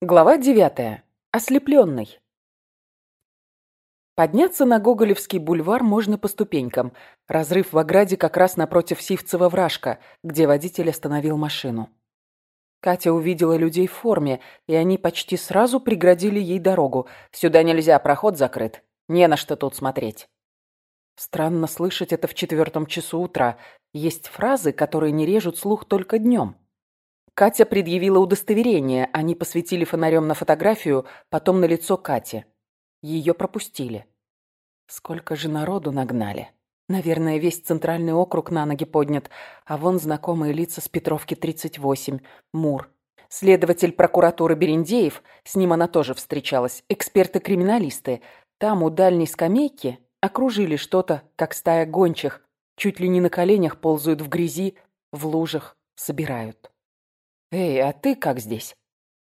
Глава девятая. Ослепленный. Подняться на Гоголевский бульвар можно по ступенькам. Разрыв в ограде как раз напротив Сивцева вражка, где водитель остановил машину. Катя увидела людей в форме, и они почти сразу преградили ей дорогу. «Сюда нельзя, проход закрыт. Не на что тут смотреть». Странно слышать это в четвертом часу утра. Есть фразы, которые не режут слух только днем. Катя предъявила удостоверение, они посветили фонарем на фотографию, потом на лицо Кати. Ее пропустили. Сколько же народу нагнали. Наверное, весь центральный округ на ноги поднят, а вон знакомые лица с Петровки 38, Мур. Следователь прокуратуры Берендеев, с ним она тоже встречалась, эксперты-криминалисты. Там у дальней скамейки окружили что-то, как стая гончих, чуть ли не на коленях ползают в грязи, в лужах собирают. «Эй, а ты как здесь?»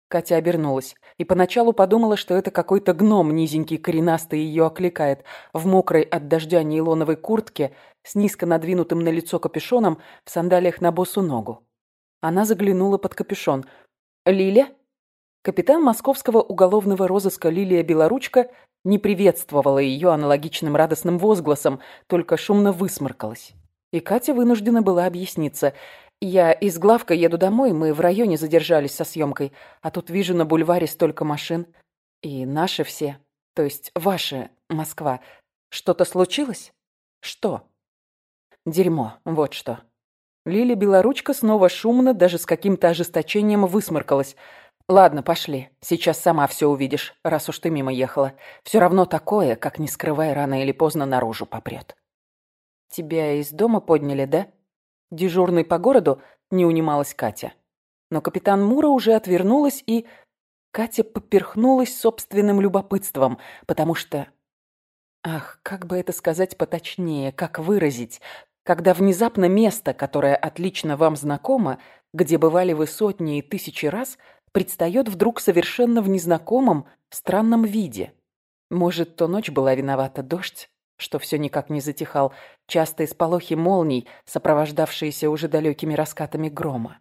Катя обернулась и поначалу подумала, что это какой-то гном низенький, коренастый ее окликает, в мокрой от дождя нейлоновой куртке, с низко надвинутым на лицо капюшоном, в сандалиях на босу ногу. Она заглянула под капюшон. «Лиля?» Капитан московского уголовного розыска Лилия Белоручка не приветствовала ее аналогичным радостным возгласом, только шумно высморкалась. И Катя вынуждена была объясниться – я из главка еду домой, мы в районе задержались со съемкой, а тут вижу на бульваре столько машин. И наши все, то есть ваши, Москва. Что-то случилось? Что? Дерьмо, вот что. Лиля Белоручка снова шумно, даже с каким-то ожесточением высморкалась. «Ладно, пошли. Сейчас сама все увидишь, раз уж ты мимо ехала. Все равно такое, как не скрывай, рано или поздно наружу попрет». «Тебя из дома подняли, да?» Дежурной по городу не унималась Катя. Но капитан Мура уже отвернулась, и Катя поперхнулась собственным любопытством, потому что... Ах, как бы это сказать поточнее, как выразить, когда внезапно место, которое отлично вам знакомо, где бывали вы сотни и тысячи раз, предстает вдруг совершенно в незнакомом, странном виде. Может, то ночь была виновата дождь, что все никак не затихал, частые сполохи молний, сопровождавшиеся уже далекими раскатами грома.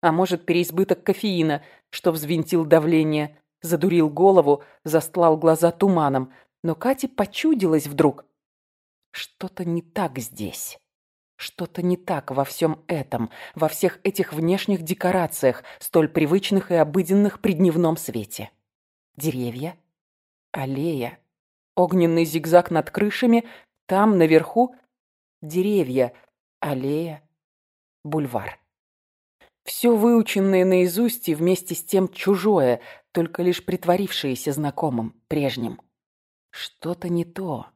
А может, переизбыток кофеина, что взвинтил давление, задурил голову, застлал глаза туманом, но Кате почудилось вдруг. Что-то не так здесь. Что-то не так во всем этом, во всех этих внешних декорациях, столь привычных и обыденных при дневном свете. Деревья, аллея, Огненный зигзаг над крышами, там, наверху, деревья, аллея, бульвар. Все выученное наизусть и вместе с тем чужое, только лишь притворившееся знакомым, прежним. Что-то не то.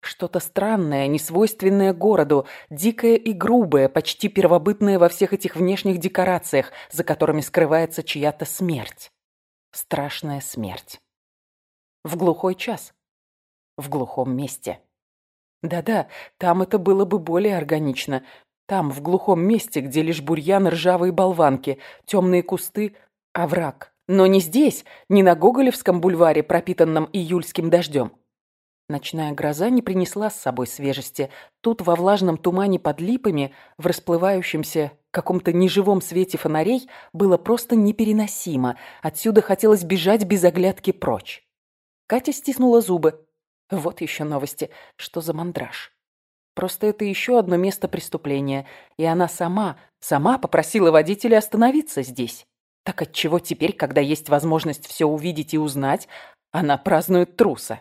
Что-то странное, несвойственное городу, дикое и грубое, почти первобытное во всех этих внешних декорациях, за которыми скрывается чья-то смерть. Страшная смерть. В глухой час в глухом месте. Да-да, там это было бы более органично. Там, в глухом месте, где лишь бурьян ржавые болванки, темные кусты, овраг. Но не здесь, не на Гоголевском бульваре, пропитанном июльским дождем. Ночная гроза не принесла с собой свежести. Тут во влажном тумане под липами, в расплывающемся каком-то неживом свете фонарей, было просто непереносимо. Отсюда хотелось бежать без оглядки прочь. Катя стиснула зубы. Вот еще новости. Что за мандраж? Просто это еще одно место преступления, и она сама, сама попросила водителя остановиться здесь. Так отчего теперь, когда есть возможность все увидеть и узнать, она празднует труса?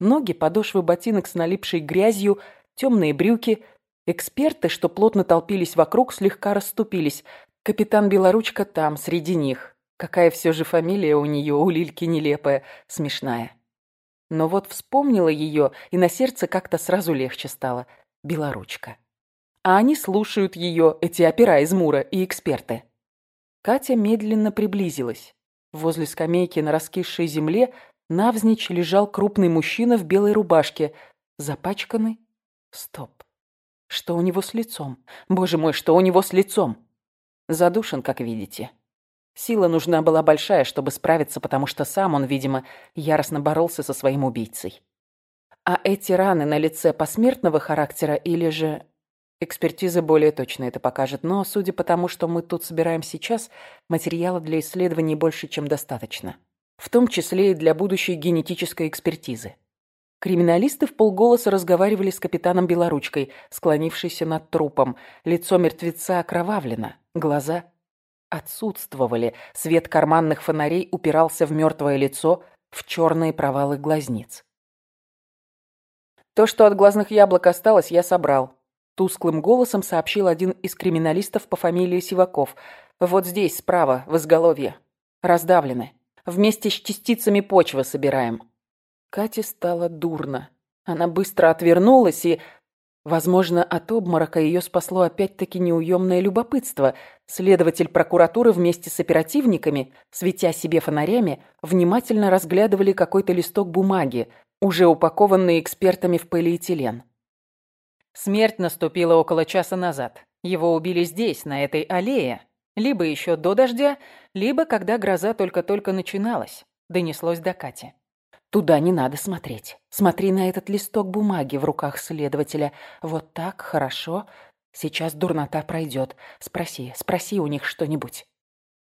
Ноги, подошвы ботинок с налипшей грязью, темные брюки. Эксперты, что плотно толпились вокруг, слегка расступились. Капитан Белоручка там, среди них. Какая все же фамилия у нее, у Лильки нелепая, смешная. Но вот вспомнила ее, и на сердце как-то сразу легче стало. Белоручка. А они слушают ее, эти опера из Мура и эксперты. Катя медленно приблизилась. Возле скамейки на раскисшей земле навзничь лежал крупный мужчина в белой рубашке, запачканный. Стоп. Что у него с лицом? Боже мой, что у него с лицом? Задушен, как видите. Сила нужна была большая, чтобы справиться, потому что сам он, видимо, яростно боролся со своим убийцей. А эти раны на лице посмертного характера или же... Экспертиза более точно это покажет, но, судя по тому, что мы тут собираем сейчас, материала для исследований больше, чем достаточно. В том числе и для будущей генетической экспертизы. Криминалисты в полголоса разговаривали с капитаном Белоручкой, склонившейся над трупом. Лицо мертвеца окровавлено, глаза отсутствовали, свет карманных фонарей упирался в мертвое лицо, в черные провалы глазниц. То, что от глазных яблок осталось, я собрал. Тусклым голосом сообщил один из криминалистов по фамилии Сиваков. «Вот здесь, справа, в изголовье. Раздавлены. Вместе с частицами почвы собираем». Кате стало дурно. Она быстро отвернулась и... Возможно, от обморока ее спасло опять-таки неуемное любопытство. Следователь прокуратуры вместе с оперативниками, светя себе фонарями, внимательно разглядывали какой-то листок бумаги, уже упакованный экспертами в полиэтилен. Смерть наступила около часа назад. Его убили здесь, на этой аллее. Либо еще до дождя, либо когда гроза только-только начиналась. Донеслось до Кати. Туда не надо смотреть. Смотри на этот листок бумаги в руках следователя. Вот так, хорошо. Сейчас дурнота пройдет. Спроси, спроси у них что-нибудь.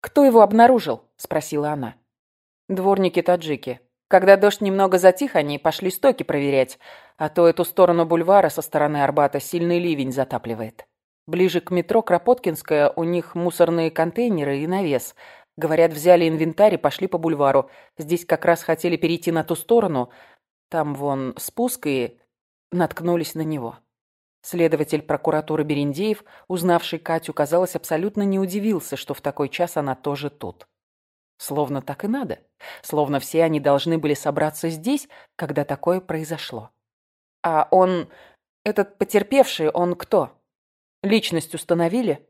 «Кто его обнаружил?» – спросила она. «Дворники-таджики. Когда дождь немного затих, они пошли стоки проверять, а то эту сторону бульвара со стороны Арбата сильный ливень затапливает. Ближе к метро Кропоткинская у них мусорные контейнеры и навес. Говорят, взяли инвентарь и пошли по бульвару. Здесь как раз хотели перейти на ту сторону. Там вон спуск и наткнулись на него. Следователь прокуратуры Берендеев, узнавший Катю, казалось, абсолютно не удивился, что в такой час она тоже тут. Словно так и надо. Словно все они должны были собраться здесь, когда такое произошло. А он... Этот потерпевший, он кто? Личность установили?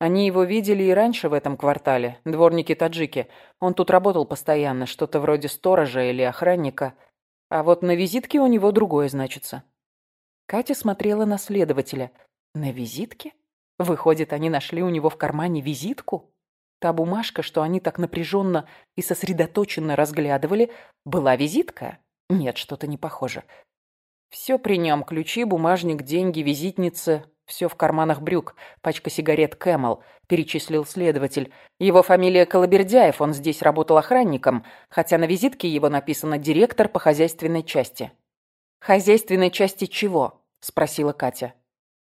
Они его видели и раньше в этом квартале, дворники-таджики. Он тут работал постоянно, что-то вроде сторожа или охранника. А вот на визитке у него другое значится. Катя смотрела на следователя. На визитке? Выходит, они нашли у него в кармане визитку? Та бумажка, что они так напряженно и сосредоточенно разглядывали, была визитка? Нет, что-то не похоже. Все при нем. Ключи, бумажник, деньги, визитница. Все в карманах брюк. Пачка сигарет Camel, перечислил следователь. Его фамилия Колобердяев, он здесь работал охранником, хотя на визитке его написано «директор по хозяйственной части». «Хозяйственной части чего?» – спросила Катя.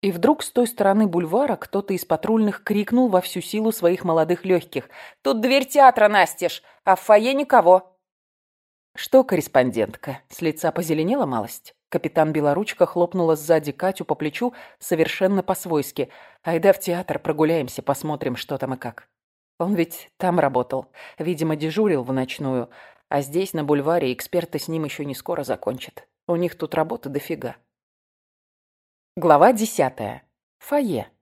И вдруг с той стороны бульвара кто-то из патрульных крикнул во всю силу своих молодых легких. «Тут дверь театра, Настеж, а в фойе никого!» «Что, корреспондентка?» С лица позеленела малость. Капитан Белоручка хлопнула сзади Катю по плечу совершенно по-свойски. «Айда в театр, прогуляемся, посмотрим, что там и как». Он ведь там работал. Видимо, дежурил в ночную. А здесь, на бульваре, эксперты с ним еще не скоро закончат. У них тут работа дофига. Глава десятая. Фойе.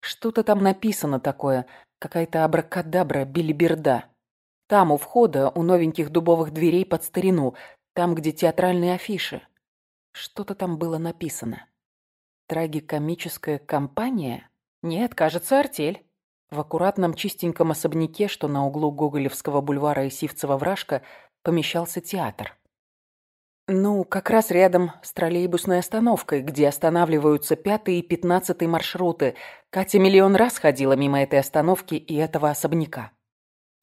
Что-то там написано такое, какая-то абракадабра, билиберда. Там, у входа, у новеньких дубовых дверей под старину, там, где театральные афиши. Что-то там было написано. Трагикомическая компания? Нет, кажется, артель. В аккуратном чистеньком особняке, что на углу Гоголевского бульвара и Сивцева-Вражка, помещался театр. Ну, как раз рядом с троллейбусной остановкой, где останавливаются пятый и пятнадцатый маршруты. Катя миллион раз ходила мимо этой остановки и этого особняка.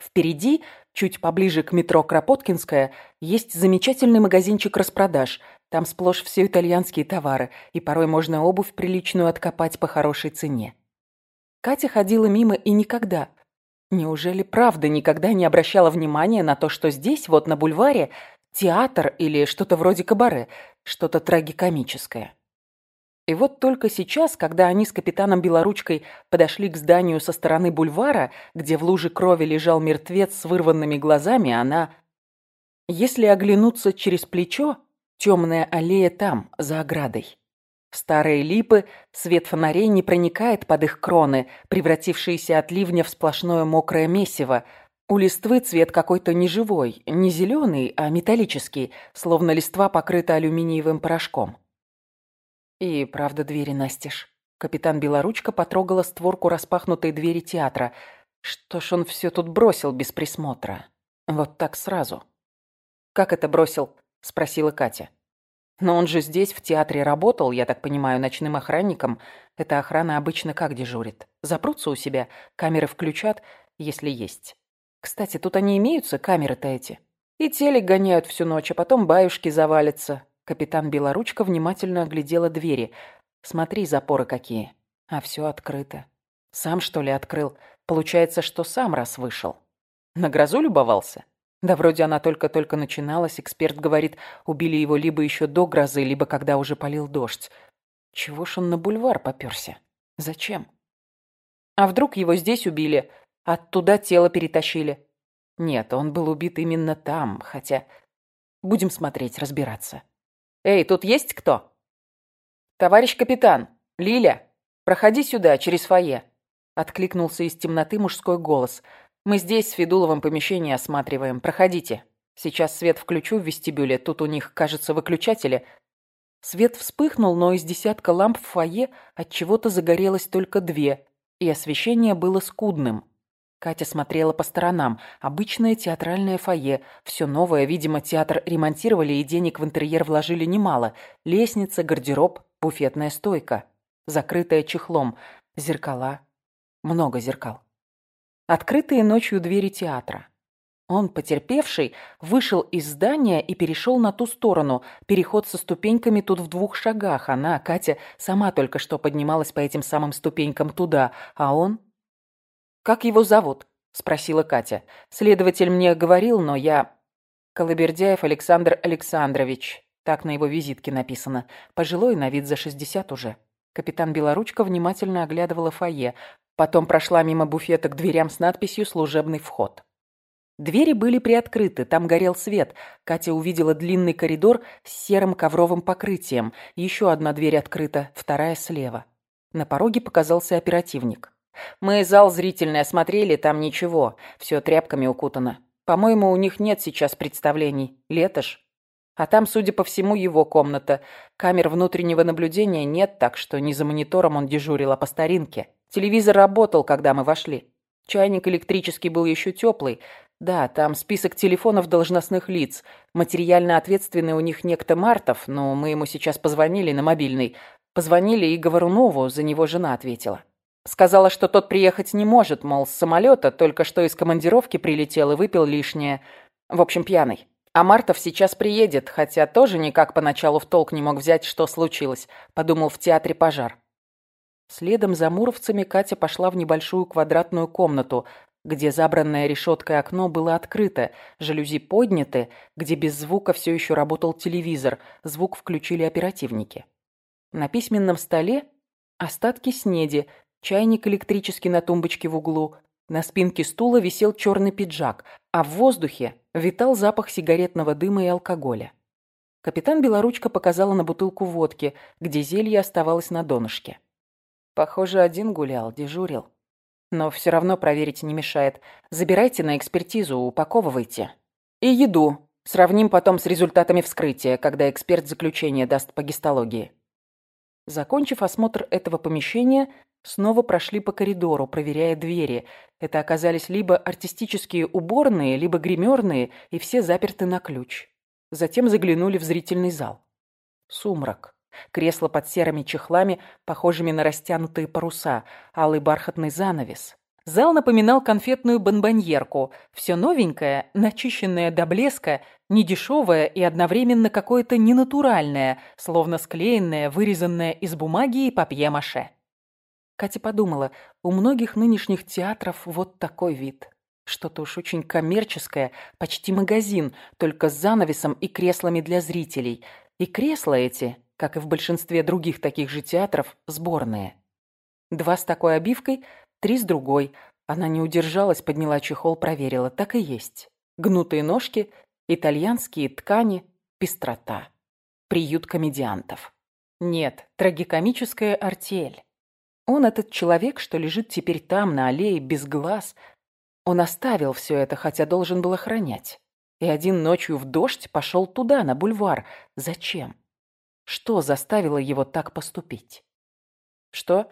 Впереди, чуть поближе к метро Кропоткинская, есть замечательный магазинчик распродаж. Там сплошь все итальянские товары, и порой можно обувь приличную откопать по хорошей цене. Катя ходила мимо и никогда, неужели правда никогда не обращала внимания на то, что здесь, вот на бульваре, театр или что-то вроде кабаре, что-то трагикомическое. И вот только сейчас, когда они с капитаном Белоручкой подошли к зданию со стороны бульвара, где в луже крови лежал мертвец с вырванными глазами, она... Если оглянуться через плечо, темная аллея там, за оградой. Старые липы, свет фонарей не проникает под их кроны, превратившиеся от ливня в сплошное мокрое месиво, у листвы цвет какой-то неживой, не зеленый, а металлический, словно листва покрыта алюминиевым порошком. И правда двери настежь. Капитан Белоручка потрогала створку распахнутой двери театра. Что ж он все тут бросил без присмотра? Вот так сразу. «Как это бросил?» – спросила Катя. Но он же здесь, в театре, работал, я так понимаю, ночным охранником. Эта охрана обычно как дежурит? Запрутся у себя, камеры включат, если есть. Кстати, тут они имеются, камеры-то эти? И телек гоняют всю ночь, а потом баюшки завалятся. Капитан Белоручка внимательно оглядела двери. Смотри, запоры какие. А все открыто. Сам, что ли, открыл? Получается, что сам раз вышел. На грозу любовался? Да вроде она только-только начиналась, эксперт говорит, убили его либо еще до грозы, либо когда уже полил дождь. Чего ж он на бульвар попёрся? Зачем? А вдруг его здесь убили, оттуда тело перетащили? Нет, он был убит именно там, хотя... Будем смотреть, разбираться. Эй, тут есть кто? Товарищ капитан, Лиля, проходи сюда, через фойе. Откликнулся из темноты мужской голос – мы здесь с Федуловым помещение осматриваем. Проходите. Сейчас свет включу в вестибюле. Тут у них, кажется, выключатели. Свет вспыхнул, но из десятка ламп в фойе от чего-то загорелось только две, и освещение было скудным. Катя смотрела по сторонам. Обычное театральное фойе. Все новое, видимо, театр ремонтировали и денег в интерьер вложили немало. Лестница, гардероб, буфетная стойка. Закрытая чехлом. Зеркала. Много зеркал открытые ночью двери театра. Он, потерпевший, вышел из здания и перешел на ту сторону. Переход со ступеньками тут в двух шагах. Она, Катя, сама только что поднималась по этим самым ступенькам туда. А он? «Как его зовут?» – спросила Катя. «Следователь мне говорил, но я...» «Колобердяев Александр Александрович». Так на его визитке написано. Пожилой, на вид за шестьдесят уже. Капитан Белоручка внимательно оглядывала фойе. Потом прошла мимо буфета к дверям с надписью «Служебный вход». Двери были приоткрыты, там горел свет. Катя увидела длинный коридор с серым ковровым покрытием. Еще одна дверь открыта, вторая слева. На пороге показался оперативник. «Мы зал зрительный осмотрели, там ничего. Все тряпками укутано. По-моему, у них нет сейчас представлений. Лето ж. А там, судя по всему, его комната. Камер внутреннего наблюдения нет, так что не за монитором он дежурил, а по старинке. Телевизор работал, когда мы вошли. Чайник электрический был еще теплый. Да, там список телефонов должностных лиц. Материально ответственный у них некто Мартов, но мы ему сейчас позвонили на мобильный. Позвонили и Говорунову, за него жена ответила. Сказала, что тот приехать не может, мол, с самолета, только что из командировки прилетел и выпил лишнее. В общем, пьяный. А Мартов сейчас приедет, хотя тоже никак поначалу в толк не мог взять, что случилось. Подумал, в театре пожар. Следом за муровцами Катя пошла в небольшую квадратную комнату, где забранное решеткой окно было открыто, жалюзи подняты, где без звука все еще работал телевизор, звук включили оперативники. На письменном столе остатки снеди, чайник электрический на тумбочке в углу, на спинке стула висел черный пиджак, а в воздухе витал запах сигаретного дыма и алкоголя. Капитан Белоручка показала на бутылку водки, где зелье оставалось на донышке. Похоже, один гулял, дежурил. Но все равно проверить не мешает. Забирайте на экспертизу, упаковывайте. И еду. Сравним потом с результатами вскрытия, когда эксперт заключение даст по гистологии. Закончив осмотр этого помещения, снова прошли по коридору, проверяя двери. Это оказались либо артистические уборные, либо гримерные, и все заперты на ключ. Затем заглянули в зрительный зал. Сумрак. Кресло под серыми чехлами, похожими на растянутые паруса, алый бархатный занавес. Зал напоминал конфетную бонбоньерку. Все новенькое, начищенное до блеска, недешевое и одновременно какое-то ненатуральное, словно склеенное, вырезанное из бумаги и папье-маше. Катя подумала, у многих нынешних театров вот такой вид. Что-то уж очень коммерческое, почти магазин, только с занавесом и креслами для зрителей. И кресла эти как и в большинстве других таких же театров, сборные. Два с такой обивкой, три с другой. Она не удержалась, подняла чехол, проверила. Так и есть. Гнутые ножки, итальянские ткани, пестрота. Приют комедиантов. Нет, трагикомическая артель. Он этот человек, что лежит теперь там, на аллее, без глаз. Он оставил все это, хотя должен был охранять. И один ночью в дождь пошел туда, на бульвар. Зачем? Что заставило его так поступить? «Что?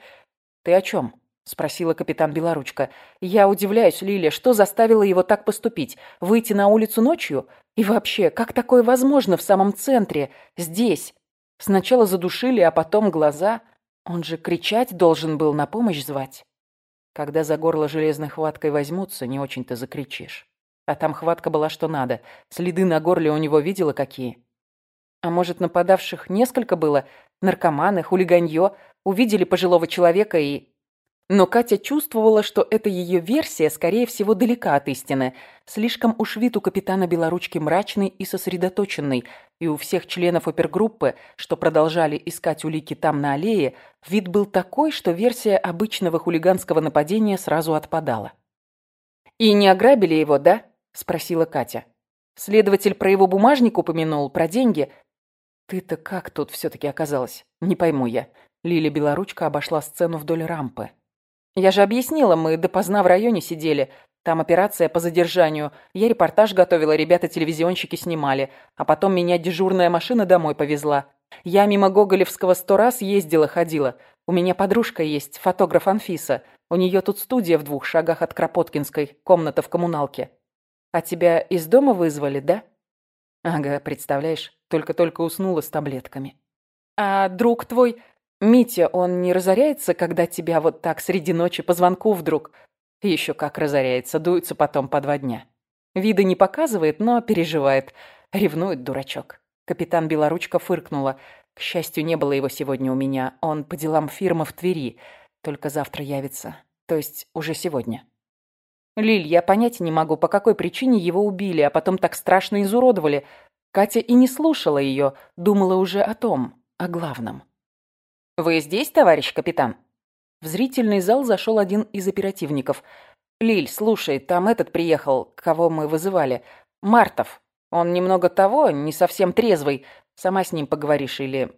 Ты о чем?» — спросила капитан Белоручка. «Я удивляюсь, Лиля, что заставило его так поступить? Выйти на улицу ночью? И вообще, как такое возможно в самом центре, здесь? Сначала задушили, а потом глаза. Он же кричать должен был, на помощь звать». Когда за горло железной хваткой возьмутся, не очень-то закричишь. А там хватка была что надо. Следы на горле у него видела какие? А может, нападавших несколько было? Наркоманы, хулиганье. Увидели пожилого человека и... Но Катя чувствовала, что эта ее версия, скорее всего, далека от истины. Слишком уж вид у капитана Белоручки мрачный и сосредоточенный, и у всех членов опергруппы, что продолжали искать улики там на аллее, вид был такой, что версия обычного хулиганского нападения сразу отпадала. «И не ограбили его, да?» – спросила Катя. «Следователь про его бумажник упомянул, про деньги. Ты-то как тут все-таки оказалась? Не пойму я». Лиля Белоручка обошла сцену вдоль рампы. Я же объяснила, мы допоздна в районе сидели. Там операция по задержанию. Я репортаж готовила, ребята-телевизионщики снимали. А потом меня дежурная машина домой повезла. Я мимо Гоголевского сто раз ездила-ходила. У меня подружка есть, фотограф Анфиса. У нее тут студия в двух шагах от Кропоткинской, комната в коммуналке. А тебя из дома вызвали, да? Ага, представляешь, только-только уснула с таблетками. А друг твой, Митя, он не разоряется, когда тебя вот так среди ночи по звонку вдруг... Еще как разоряется, дуется потом по два дня. Вида не показывает, но переживает. Ревнует дурачок. Капитан Белоручка фыркнула. К счастью, не было его сегодня у меня. Он по делам фирмы в Твери. Только завтра явится. То есть уже сегодня. Лиль, я понять не могу, по какой причине его убили, а потом так страшно изуродовали. Катя и не слушала ее, думала уже о том, о главном. «Вы здесь, товарищ капитан?» В зрительный зал зашел один из оперативников. «Лиль, слушай, там этот приехал, кого мы вызывали. Мартов. Он немного того, не совсем трезвый. Сама с ним поговоришь или...»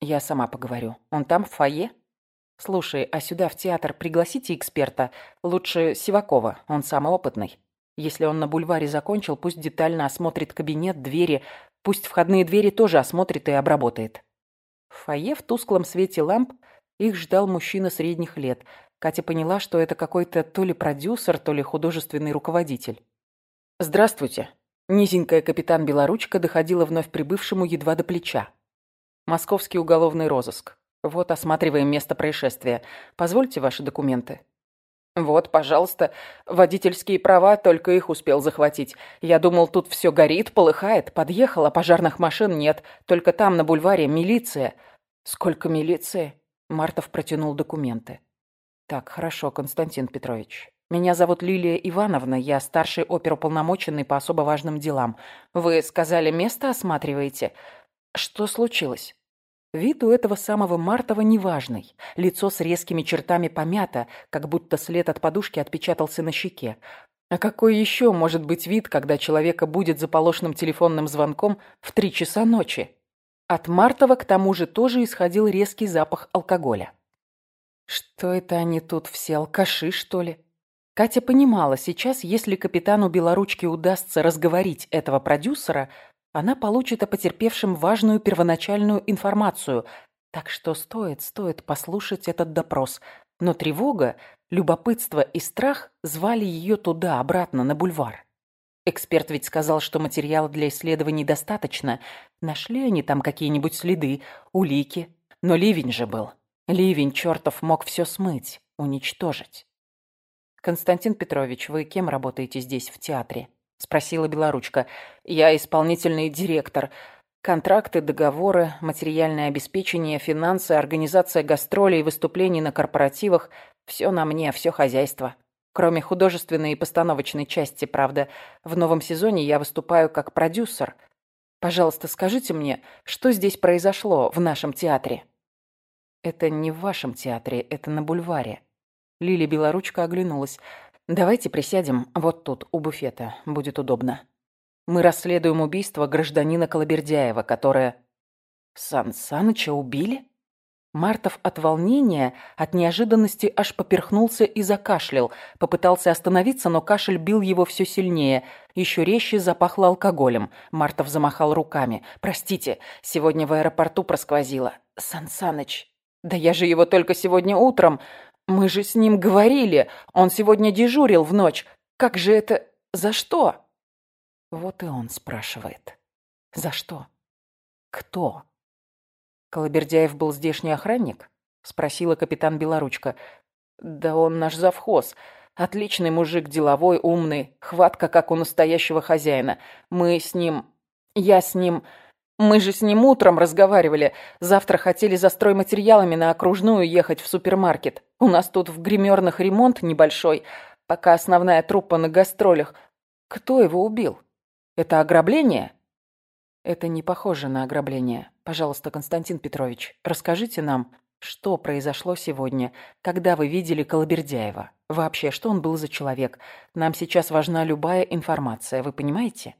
«Я сама поговорю. Он там, в фойе?» «Слушай, а сюда, в театр, пригласите эксперта. Лучше Сивакова, он самый опытный. Если он на бульваре закончил, пусть детально осмотрит кабинет, двери. Пусть входные двери тоже осмотрит и обработает». В фойе в тусклом свете ламп их ждал мужчина средних лет. Катя поняла, что это какой-то то ли продюсер, то ли художественный руководитель. «Здравствуйте». Низенькая капитан Белоручка доходила вновь прибывшему едва до плеча. «Московский уголовный розыск. Вот осматриваем место происшествия. Позвольте ваши документы». «Вот, пожалуйста. Водительские права, только их успел захватить. Я думал, тут все горит, полыхает. Подъехал, а пожарных машин нет. Только там, на бульваре, милиция». «Сколько милиции?» Мартов протянул документы. «Так, хорошо, Константин Петрович. Меня зовут Лилия Ивановна, я старший оперуполномоченный по особо важным делам. Вы сказали, место осматриваете? Что случилось?» Вид у этого самого Мартова неважный. Лицо с резкими чертами помято, как будто след от подушки отпечатался на щеке. А какой еще может быть вид, когда человека будет заполошенным телефонным звонком в три часа ночи? От Мартова к тому же тоже исходил резкий запах алкоголя. Что это они тут все, алкаши, что ли? Катя понимала, сейчас, если капитану Белоручки удастся разговорить этого продюсера, она получит о потерпевшем важную первоначальную информацию. Так что стоит, стоит послушать этот допрос. Но тревога, любопытство и страх звали ее туда, обратно, на бульвар. Эксперт ведь сказал, что материала для исследований достаточно. Нашли они там какие-нибудь следы, улики. Но ливень же был. Ливень, чертов, мог все смыть, уничтожить. «Константин Петрович, вы кем работаете здесь, в театре?» Спросила Белоручка. «Я исполнительный директор. Контракты, договоры, материальное обеспечение, финансы, организация гастролей, и выступлений на корпоративах – все на мне, все хозяйство. Кроме художественной и постановочной части, правда. В новом сезоне я выступаю как продюсер. Пожалуйста, скажите мне, что здесь произошло в нашем театре?» «Это не в вашем театре, это на бульваре». Лили Белоручка оглянулась. «Давайте присядем вот тут, у буфета. Будет удобно. Мы расследуем убийство гражданина Колобердяева, которое...» «Сан Саныча убили?» Мартов от волнения, от неожиданности аж поперхнулся и закашлял. Попытался остановиться, но кашель бил его все сильнее. Еще резче запахло алкоголем. Мартов замахал руками. «Простите, сегодня в аэропорту просквозило. Сан Саныч, да я же его только сегодня утром...» Мы же с ним говорили. Он сегодня дежурил в ночь. Как же это... За что?» Вот и он спрашивает. «За что? Кто?» «Колобердяев был здешний охранник?» — спросила капитан Белоручка. «Да он наш завхоз. Отличный мужик, деловой, умный. Хватка, как у настоящего хозяина. Мы с ним... Я с ним... Мы же с ним утром разговаривали. Завтра хотели за стройматериалами на окружную ехать в супермаркет. У нас тут в гримерных ремонт небольшой, пока основная труппа на гастролях. Кто его убил? Это ограбление? Это не похоже на ограбление. Пожалуйста, Константин Петрович, расскажите нам, что произошло сегодня, когда вы видели Колобердяева? Вообще, что он был за человек? Нам сейчас важна любая информация, вы понимаете?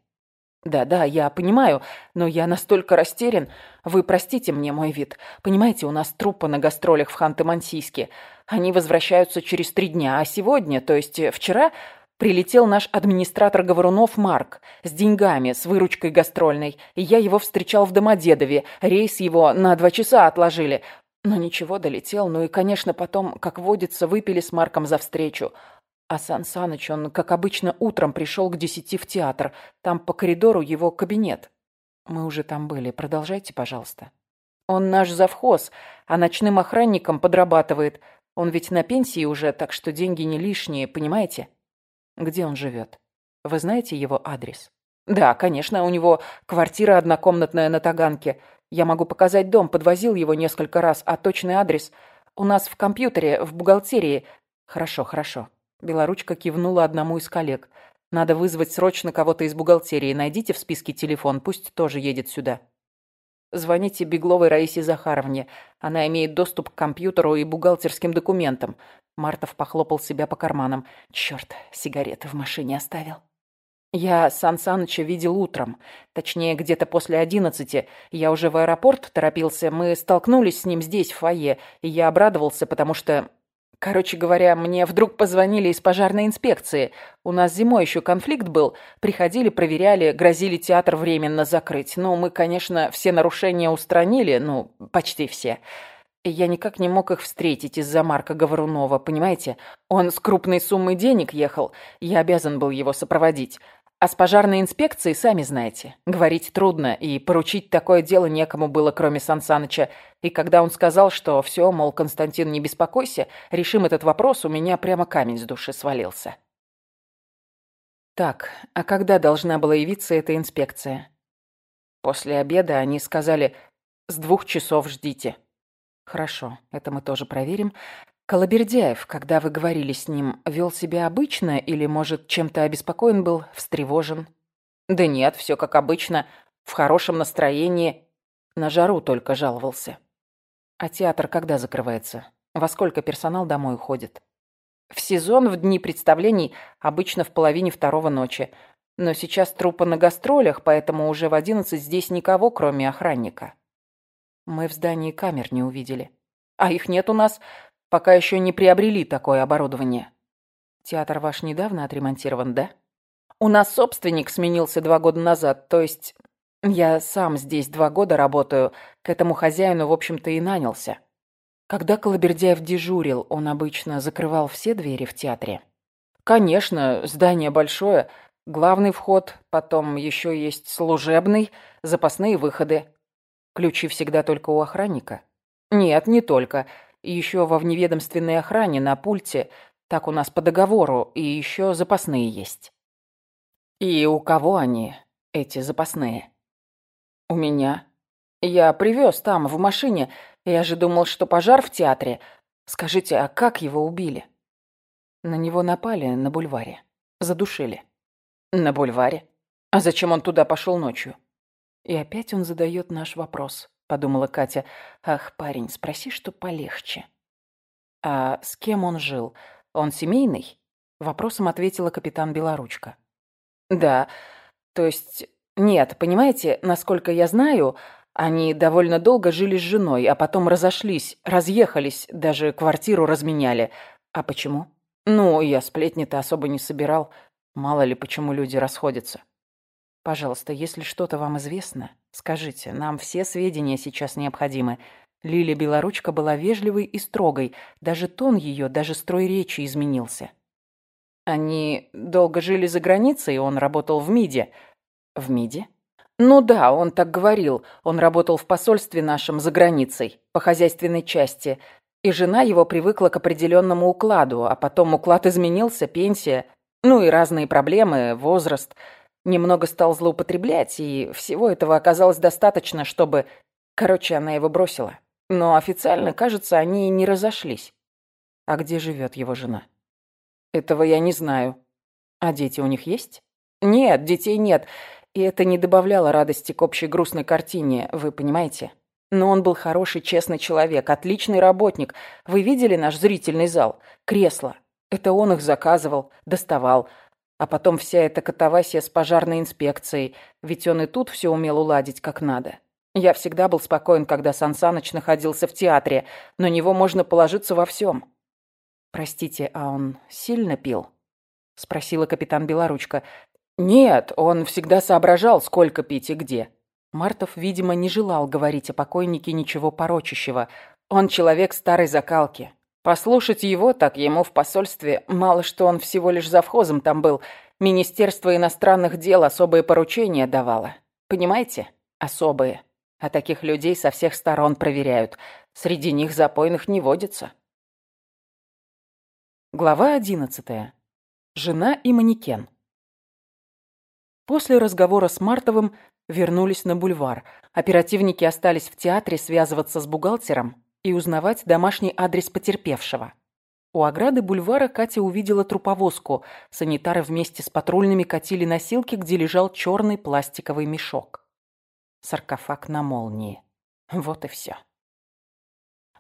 «Да-да, я понимаю, но я настолько растерян. Вы простите мне мой вид. Понимаете, у нас труппа на гастролях в Ханты-Мансийске. Они возвращаются через три дня, а сегодня, то есть э, вчера, прилетел наш администратор Говорунов Марк с деньгами, с выручкой гастрольной, и я его встречал в Домодедове. Рейс его на два часа отложили. Но ничего, долетел. Ну и, конечно, потом, как водится, выпили с Марком за встречу. А Сан Саныч, он, как обычно, утром пришел к десяти в театр. Там по коридору его кабинет. Мы уже там были. Продолжайте, пожалуйста. Он наш завхоз, а ночным охранником подрабатывает. Он ведь на пенсии уже, так что деньги не лишние, понимаете? Где он живет? Вы знаете его адрес? Да, конечно, у него квартира однокомнатная на Таганке. Я могу показать дом, подвозил его несколько раз, а точный адрес у нас в компьютере, в бухгалтерии. Хорошо, хорошо. Белоручка кивнула одному из коллег. «Надо вызвать срочно кого-то из бухгалтерии. Найдите в списке телефон, пусть тоже едет сюда». Звоните Бегловой Раисе Захаровне. Она имеет доступ к компьютеру и бухгалтерским документам. Мартов похлопал себя по карманам. Черт, сигареты в машине оставил. Я Сан Саныча видел утром. Точнее, где-то после одиннадцати. Я уже в аэропорт торопился. Мы столкнулись с ним здесь, в фойе. И я обрадовался, потому что Короче говоря, мне вдруг позвонили из пожарной инспекции. У нас зимой еще конфликт был. Приходили, проверяли, грозили театр временно закрыть. Ну, мы, конечно, все нарушения устранили, ну, почти все. Я никак не мог их встретить из-за Марка Говорунова, понимаете? Он с крупной суммой денег ехал, я обязан был его сопроводить. А с пожарной инспекцией, сами знаете, говорить трудно, и поручить такое дело некому было, кроме Сан Саныча. И когда он сказал, что все, мол, Константин, не беспокойся, решим этот вопрос, у меня прямо камень с души свалился. Так, а когда должна была явиться эта инспекция? После обеда они сказали, с двух часов ждите. Хорошо, это мы тоже проверим. Колобердяев, когда вы говорили с ним, вел себя обычно или, может, чем-то обеспокоен был, встревожен? Да нет, все как обычно, в хорошем настроении. На жару только жаловался. А театр когда закрывается? Во сколько персонал домой уходит? В сезон, в дни представлений, обычно в половине второго ночи. Но сейчас трупа на гастролях, поэтому уже в одиннадцать здесь никого, кроме охранника. Мы в здании камер не увидели. А их нет у нас пока еще не приобрели такое оборудование. Театр ваш недавно отремонтирован, да? У нас собственник сменился два года назад, то есть я сам здесь два года работаю, к этому хозяину, в общем-то, и нанялся. Когда Колобердяев дежурил, он обычно закрывал все двери в театре? Конечно, здание большое, главный вход, потом еще есть служебный, запасные выходы. Ключи всегда только у охранника? Нет, не только. Еще во вневедомственной охране на пульте, так у нас по договору, и еще запасные есть. И у кого они, эти запасные? У меня. Я привез там, в машине. Я же думал, что пожар в театре. Скажите, а как его убили? На него напали на бульваре. Задушили. На бульваре? А зачем он туда пошел ночью? И опять он задает наш вопрос подумала Катя. Ах, парень, спроси, что полегче. А с кем он жил? Он семейный? Вопросом ответила капитан Белоручка. Да, то есть... Нет, понимаете, насколько я знаю, они довольно долго жили с женой, а потом разошлись, разъехались, даже квартиру разменяли. А почему? Ну, я сплетни-то особо не собирал. Мало ли, почему люди расходятся. Пожалуйста, если что-то вам известно, скажите. Нам все сведения сейчас необходимы. Лиля Белоручка была вежливой и строгой. Даже тон ее, даже строй речи изменился. Они долго жили за границей, он работал в МИДе. В МИДе? Ну да, он так говорил. Он работал в посольстве нашем за границей, по хозяйственной части. И жена его привыкла к определенному укладу, а потом уклад изменился, пенсия, ну и разные проблемы, возраст. Немного стал злоупотреблять, и всего этого оказалось достаточно, чтобы... Короче, она его бросила. Но официально, кажется, они не разошлись. А где живет его жена? Этого я не знаю. А дети у них есть? Нет, детей нет. И это не добавляло радости к общей грустной картине, вы понимаете? Но он был хороший, честный человек, отличный работник. Вы видели наш зрительный зал? Кресло. Это он их заказывал, доставал. А потом вся эта катавасия с пожарной инспекцией, ведь он и тут все умел уладить как надо. Я всегда был спокоен, когда Сан Саныч находился в театре. На него можно положиться во всем. «Простите, а он сильно пил?» — спросила капитан Белоручка. «Нет, он всегда соображал, сколько пить и где. Мартов, видимо, не желал говорить о покойнике ничего порочащего. Он человек старой закалки. Послушать его, так ему в посольстве, мало что он всего лишь завхозом там был. Министерство иностранных дел особые поручения давало. Понимаете? Особые. А таких людей со всех сторон проверяют. Среди них запойных не водится. Глава одиннадцатая. Жена и манекен. После разговора с Мартовым вернулись на бульвар. Оперативники остались в театре связываться с бухгалтером и узнавать домашний адрес потерпевшего. У ограды бульвара Катя увидела труповозку. Санитары вместе с патрульными катили носилки, где лежал черный пластиковый мешок. Саркофаг на молнии. Вот и все.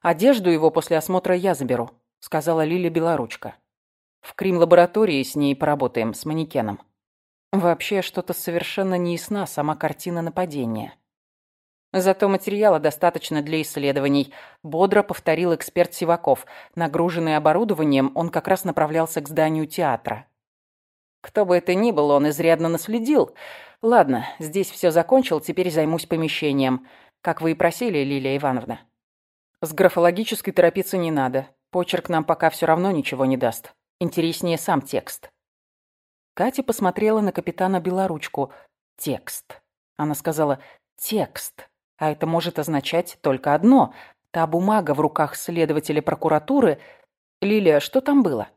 «Одежду его после осмотра я заберу», — сказала Лиля Белоручка. «В крим-лаборатории с ней поработаем, с манекеном». Вообще, что-то совершенно не ясна сама картина нападения. Зато материала достаточно для исследований, бодро повторил эксперт Сиваков. Нагруженный оборудованием, он как раз направлялся к зданию театра. Кто бы это ни был, он изрядно наследил. Ладно, здесь все закончил, теперь займусь помещением. Как вы и просили, Лилия Ивановна. С графологической торопиться не надо. Почерк нам пока все равно ничего не даст. Интереснее сам текст. Катя посмотрела на капитана Белоручку. «Текст». Она сказала «текст». А это может означать только одно. Та бумага в руках следователя прокуратуры. Лилия, что там было?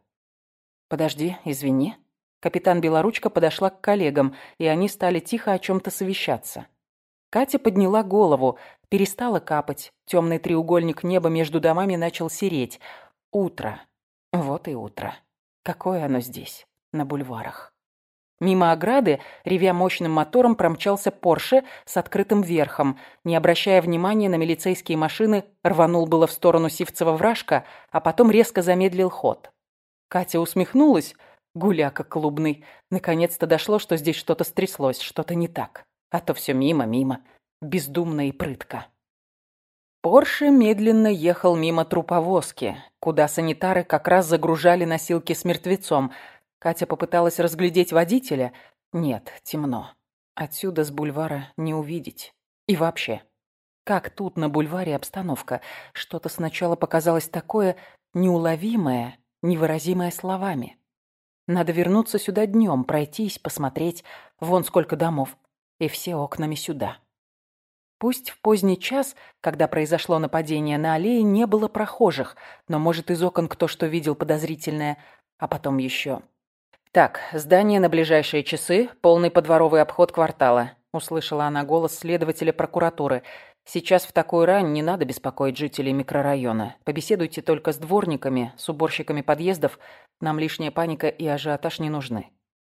Подожди, извини. Капитан Белоручка подошла к коллегам, и они стали тихо о чем-то совещаться. Катя подняла голову, перестала капать. Темный треугольник неба между домами начал сереть. Утро. Вот и утро. Какое оно здесь на бульварах. Мимо ограды, ревя мощным мотором, промчался Порше с открытым верхом. Не обращая внимания на милицейские машины, рванул было в сторону Сивцева вражка, а потом резко замедлил ход. Катя усмехнулась. Гуляка клубный. Наконец-то дошло, что здесь что-то стряслось, что-то не так. А то все мимо, мимо. Бездумно и прытко. Порше медленно ехал мимо труповозки, куда санитары как раз загружали носилки с мертвецом – Катя попыталась разглядеть водителя. Нет, темно. Отсюда с бульвара не увидеть. И вообще, как тут на бульваре обстановка? Что-то сначала показалось такое неуловимое, невыразимое словами. Надо вернуться сюда днем, пройтись, посмотреть. Вон сколько домов. И все окнами сюда. Пусть в поздний час, когда произошло нападение на аллее, не было прохожих, но, может, из окон кто что видел подозрительное, а потом еще «Так, здание на ближайшие часы, полный подворовый обход квартала», услышала она голос следователя прокуратуры. «Сейчас в такую рань не надо беспокоить жителей микрорайона. Побеседуйте только с дворниками, с уборщиками подъездов. Нам лишняя паника и ажиотаж не нужны.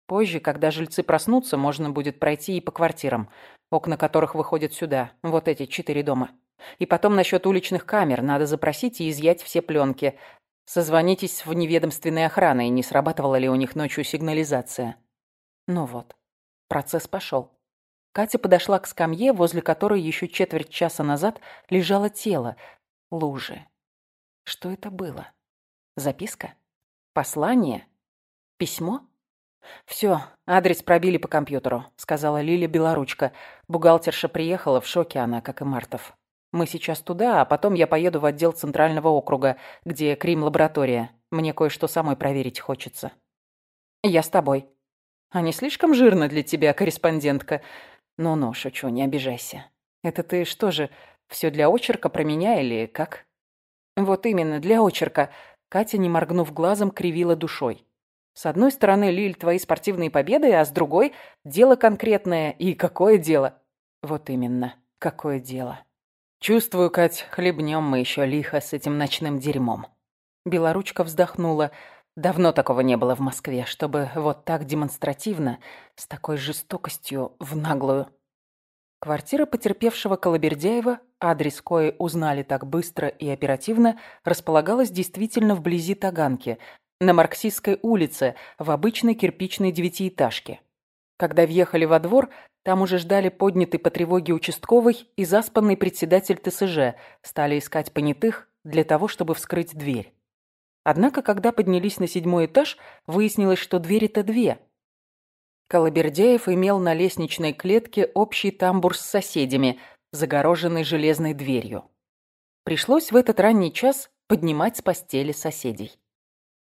Позже, когда жильцы проснутся, можно будет пройти и по квартирам, окна которых выходят сюда, вот эти четыре дома. И потом насчет уличных камер надо запросить и изъять все пленки. Созвонитесь в неведомственной охраны, не срабатывала ли у них ночью сигнализация. Ну вот, процесс пошел. Катя подошла к скамье, возле которой еще четверть часа назад лежало тело. Лужи. Что это было? Записка? Послание? Письмо? «Все, адрес пробили по компьютеру», — сказала Лиля Белоручка. Бухгалтерша приехала, в шоке она, как и Мартов. Мы сейчас туда, а потом я поеду в отдел Центрального округа, где Крим-лаборатория. Мне кое-что самой проверить хочется. Я с тобой. А не слишком жирно для тебя, корреспондентка? Ну-ну, шучу, не обижайся. Это ты что же, все для очерка про меня или как? Вот именно, для очерка. Катя, не моргнув глазом, кривила душой. С одной стороны, Лиль, твои спортивные победы, а с другой – дело конкретное. И какое дело? Вот именно, какое дело. Чувствую, Кать, хлебнем мы еще лихо с этим ночным дерьмом. Белоручка вздохнула. Давно такого не было в Москве, чтобы вот так демонстративно, с такой жестокостью в наглую. Квартира потерпевшего Колобердяева, адрес кои узнали так быстро и оперативно, располагалась действительно вблизи Таганки, на Марксистской улице, в обычной кирпичной девятиэтажке. Когда въехали во двор, там уже ждали поднятый по тревоге участковый и заспанный председатель ТСЖ, стали искать понятых для того, чтобы вскрыть дверь. Однако, когда поднялись на седьмой этаж, выяснилось, что двери-то две. Колобердяев имел на лестничной клетке общий тамбур с соседями, загороженный железной дверью. Пришлось в этот ранний час поднимать с постели соседей.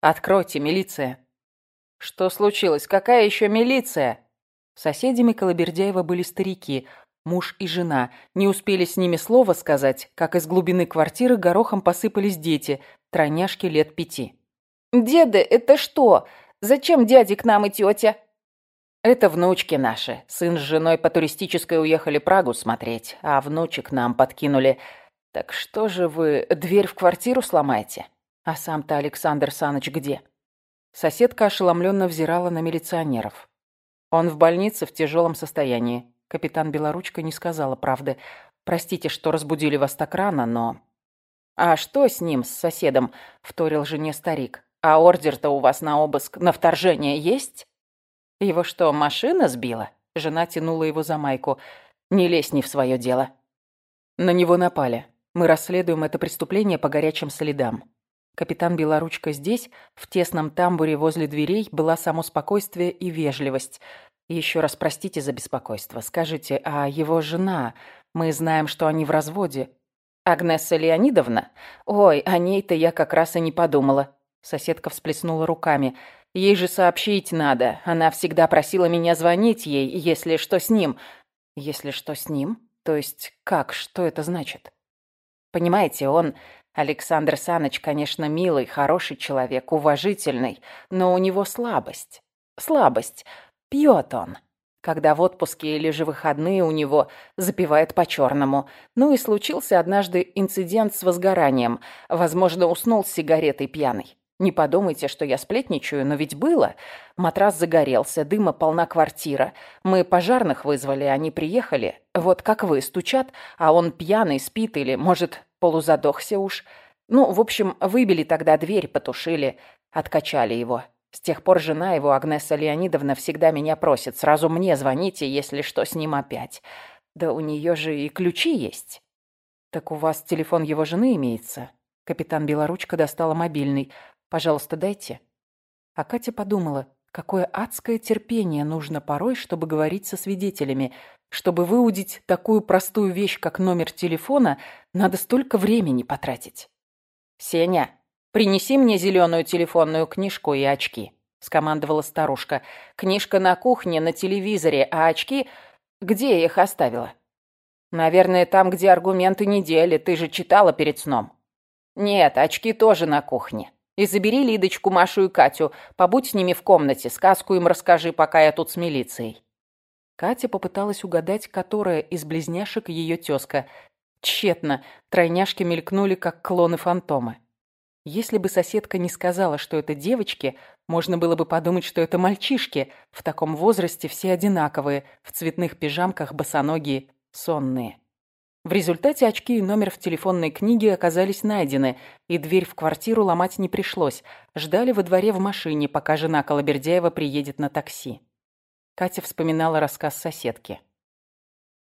«Откройте, милиция!» «Что случилось? Какая еще милиция?» Соседями Колобердяева были старики, муж и жена. Не успели с ними слова сказать, как из глубины квартиры горохом посыпались дети, тройняшки лет пяти. «Деды, это что? Зачем дяди к нам и тетя?» «Это внучки наши. Сын с женой по туристической уехали Прагу смотреть, а внучек нам подкинули. Так что же вы дверь в квартиру сломаете? А сам-то Александр Саныч где?» Соседка ошеломленно взирала на милиционеров. Он в больнице в тяжелом состоянии. Капитан Белоручка не сказала правды. Простите, что разбудили вас так рано, но... А что с ним, с соседом? Вторил жене старик. А ордер-то у вас на обыск, на вторжение есть? Его что, машина сбила? Жена тянула его за майку. Не лезь не в свое дело. На него напали. Мы расследуем это преступление по горячим следам. Капитан Белоручка здесь, в тесном тамбуре возле дверей, была само спокойствие и вежливость. Еще раз простите за беспокойство. Скажите, а его жена? Мы знаем, что они в разводе. Агнесса Леонидовна? Ой, о ней-то я как раз и не подумала. Соседка всплеснула руками. Ей же сообщить надо. Она всегда просила меня звонить ей, если что с ним. Если что с ним? То есть как? Что это значит? Понимаете, он Александр Саныч, конечно, милый, хороший человек, уважительный, но у него слабость. Слабость. Пьет он. Когда в отпуске или же выходные у него запивает по-черному. Ну и случился однажды инцидент с возгоранием. Возможно, уснул с сигаретой пьяный. Не подумайте, что я сплетничаю, но ведь было. Матрас загорелся, дыма полна квартира. Мы пожарных вызвали, они приехали. Вот как вы, стучат, а он пьяный, спит или, может, полузадохся уж. Ну, в общем, выбили тогда дверь, потушили, откачали его. С тех пор жена его, Агнеса Леонидовна, всегда меня просит. Сразу мне звоните, если что с ним опять. Да у нее же и ключи есть. Так у вас телефон его жены имеется? Капитан Белоручка достала мобильный. Пожалуйста, дайте». А Катя подумала, какое адское терпение нужно порой, чтобы говорить со свидетелями. Чтобы выудить такую простую вещь, как номер телефона, надо столько времени потратить. «Сеня, принеси мне зеленую телефонную книжку и очки», — скомандовала старушка. «Книжка на кухне, на телевизоре, а очки... Где я их оставила?» «Наверное, там, где аргументы недели, ты же читала перед сном». «Нет, очки тоже на кухне. И забери Лидочку, Машу и Катю. Побудь с ними в комнате, сказку им расскажи, пока я тут с милицией». Катя попыталась угадать, которая из близняшек ее тезка. Тщетно. Тройняшки мелькнули, как клоны-фантомы. Если бы соседка не сказала, что это девочки, можно было бы подумать, что это мальчишки. В таком возрасте все одинаковые, в цветных пижамках, босоногие, сонные. В результате очки и номер в телефонной книге оказались найдены, и дверь в квартиру ломать не пришлось. Ждали во дворе в машине, пока жена Колобердяева приедет на такси. Катя вспоминала рассказ соседки.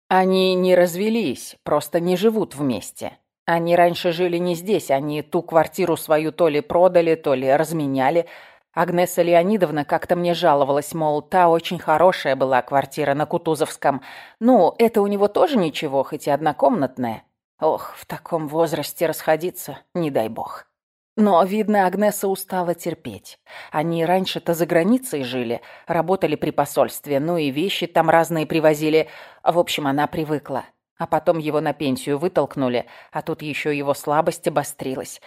«Они не развелись, просто не живут вместе. Они раньше жили не здесь, они ту квартиру свою то ли продали, то ли разменяли, Агнеса Леонидовна как-то мне жаловалась, мол, та очень хорошая была квартира на Кутузовском. Ну, это у него тоже ничего, хоть и однокомнатная. Ох, в таком возрасте расходиться, не дай бог. Но, видно, Агнеса устала терпеть. Они раньше-то за границей жили, работали при посольстве, ну и вещи там разные привозили. В общем, она привыкла. А потом его на пенсию вытолкнули, а тут еще его слабость обострилась.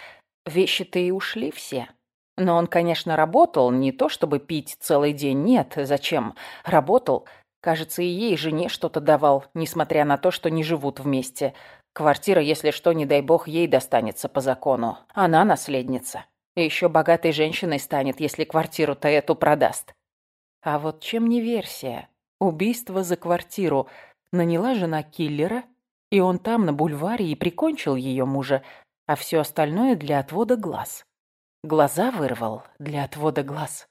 Вещи-то и ушли все. Но он, конечно, работал, не то чтобы пить целый день, нет, зачем. Работал. Кажется, и ей жене что-то давал, несмотря на то, что не живут вместе. Квартира, если что, не дай бог, ей достанется по закону. Она наследница. И еще богатой женщиной станет, если квартиру-то эту продаст. А вот чем не версия? Убийство за квартиру. Наняла жена киллера, и он там, на бульваре, и прикончил ее мужа, а все остальное для отвода глаз. Глаза вырвал для отвода глаз.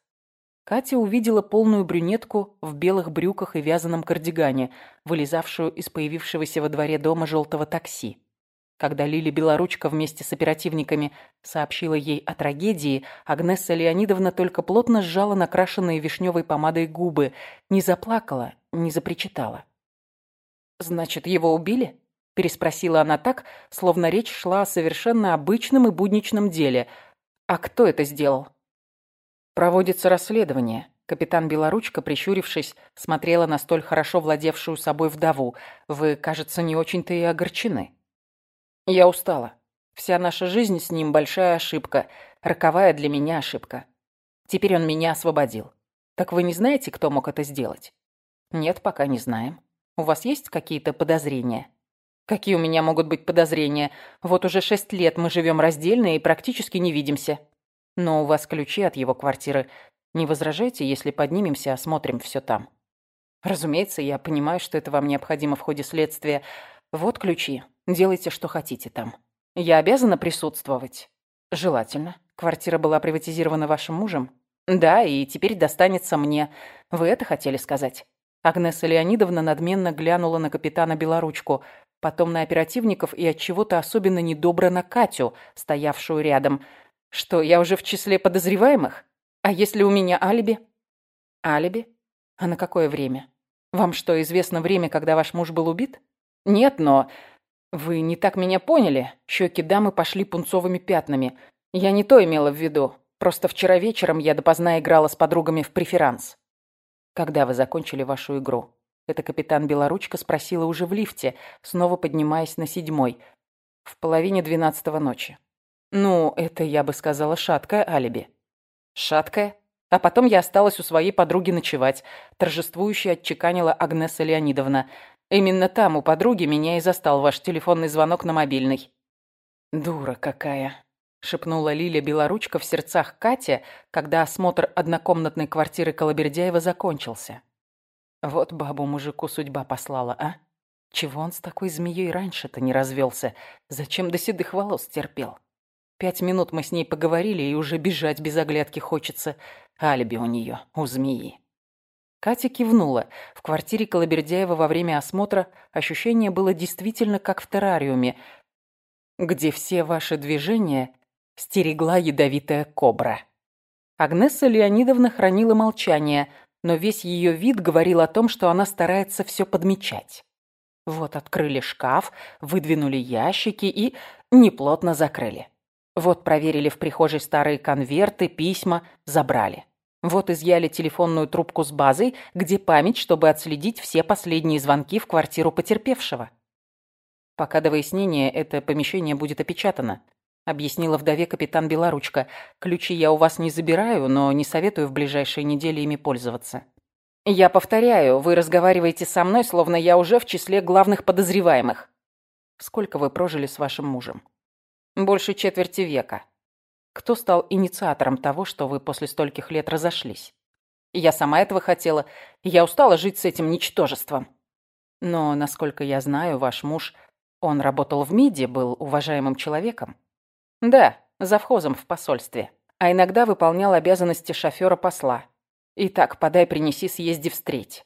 Катя увидела полную брюнетку в белых брюках и вязаном кардигане, вылезавшую из появившегося во дворе дома желтого такси. Когда Лили Белоручка вместе с оперативниками сообщила ей о трагедии, Агнесса Леонидовна только плотно сжала накрашенные вишневой помадой губы, не заплакала, не запричитала. «Значит, его убили?» – переспросила она так, словно речь шла о совершенно обычном и будничном деле. «А кто это сделал?» «Проводится расследование». Капитан Белоручка, прищурившись, смотрела на столь хорошо владевшую собой вдову. «Вы, кажется, не очень-то и огорчены». «Я устала. Вся наша жизнь с ним большая ошибка. Роковая для меня ошибка. Теперь он меня освободил. Так вы не знаете, кто мог это сделать?» «Нет, пока не знаем. У вас есть какие-то подозрения?» «Какие у меня могут быть подозрения? Вот уже шесть лет мы живем раздельно и практически не видимся». Но у вас ключи от его квартиры. Не возражайте, если поднимемся, осмотрим все там. Разумеется, я понимаю, что это вам необходимо в ходе следствия. Вот ключи. Делайте, что хотите там. Я обязана присутствовать? Желательно. Квартира была приватизирована вашим мужем? Да, и теперь достанется мне. Вы это хотели сказать? Агнеса Леонидовна надменно глянула на капитана Белоручку, потом на оперативников и от чего-то особенно недобро на Катю, стоявшую рядом – что, я уже в числе подозреваемых? А если у меня алиби? Алиби? А на какое время? Вам что, известно время, когда ваш муж был убит? Нет, но... Вы не так меня поняли. Щеки дамы пошли пунцовыми пятнами. Я не то имела в виду. Просто вчера вечером я допоздна играла с подругами в преферанс. Когда вы закончили вашу игру? Это капитан Белоручка спросила уже в лифте, снова поднимаясь на седьмой. В половине двенадцатого ночи. Ну, это, я бы сказала, шаткое алиби. Шаткое? А потом я осталась у своей подруги ночевать, торжествующе отчеканила Агнеса Леонидовна. Именно там, у подруги, меня и застал ваш телефонный звонок на мобильный. Дура какая, шепнула Лиля Белоручка в сердцах Катя, когда осмотр однокомнатной квартиры Колобердяева закончился. Вот бабу мужику судьба послала, а? Чего он с такой змеей раньше-то не развелся? Зачем до седых волос терпел? Пять минут мы с ней поговорили, и уже бежать без оглядки хочется. Алиби у нее, у змеи. Катя кивнула. В квартире Колобердяева во время осмотра ощущение было действительно как в террариуме, где все ваши движения стерегла ядовитая кобра. Агнесса Леонидовна хранила молчание, но весь ее вид говорил о том, что она старается все подмечать. Вот открыли шкаф, выдвинули ящики и неплотно закрыли. Вот проверили в прихожей старые конверты, письма, забрали. Вот изъяли телефонную трубку с базой, где память, чтобы отследить все последние звонки в квартиру потерпевшего. Пока до выяснения это помещение будет опечатано, объяснила вдове капитан Белоручка. Ключи я у вас не забираю, но не советую в ближайшие недели ими пользоваться. Я повторяю, вы разговариваете со мной, словно я уже в числе главных подозреваемых. Сколько вы прожили с вашим мужем? Больше четверти века. Кто стал инициатором того, что вы после стольких лет разошлись? Я сама этого хотела. Я устала жить с этим ничтожеством. Но, насколько я знаю, ваш муж, он работал в МИДе, был уважаемым человеком. Да, завхозом в посольстве. А иногда выполнял обязанности шофера посла. Итак, подай, принеси, съезди, встреть.